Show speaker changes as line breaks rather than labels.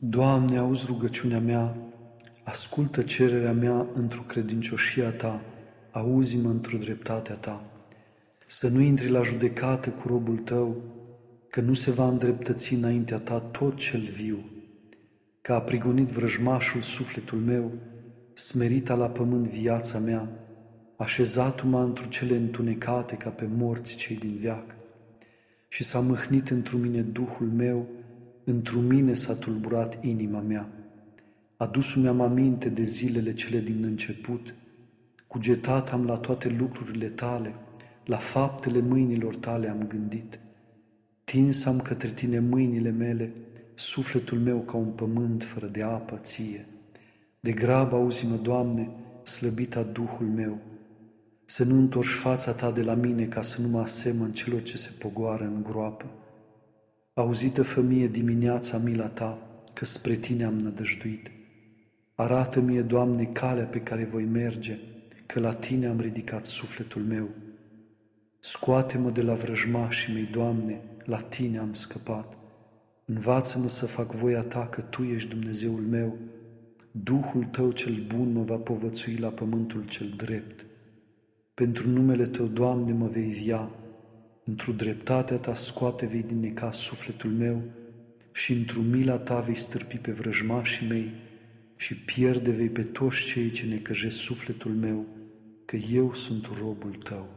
Doamne, auzi rugăciunea mea, ascultă cererea mea într-o credincioșia Ta, auzi-mă într-o dreptatea Ta. Să nu intri la judecată cu robul Tău, că nu se va îndreptăți înaintea Ta tot cel viu. Că a prigonit vrăjmașul sufletul meu, smerita la pământ viața mea, așezat-mă într cele întunecate ca pe morți cei din viac. Și s-a mâhnit într mine Duhul meu, într mine s-a tulburat inima mea. Adus-mi am aminte de zilele cele din început, cugetat am la toate lucrurile tale, la faptele mâinilor tale am gândit. Tins am către tine mâinile mele, sufletul meu ca un pământ fără de apă ție. De grab auzi-mă, Doamne, slăbita Duhul meu, să nu întorci fața ta de la mine ca să nu mă asemăn celor ce se pogoară în groapă. Auzită fămie dimineața mila ta, că spre tine am nădăjduit. Arată-mi, Doamne, calea pe care voi merge, că la tine am ridicat sufletul meu. Scoate-mă de la vrăjmașii mei, Doamne, la tine am scăpat. Învață-mă să fac voia ta, că tu ești Dumnezeul meu. Duhul tău cel bun mă va povățui la pământul cel drept. Pentru numele Tău, Doamne, mă vei via, într-o dreptatea Ta scoate vei din necas sufletul meu și într-o mila Ta vei stârpi pe vrăjmașii mei și pierde vei pe toți cei ce necăjesc sufletul meu, că eu sunt robul Tău.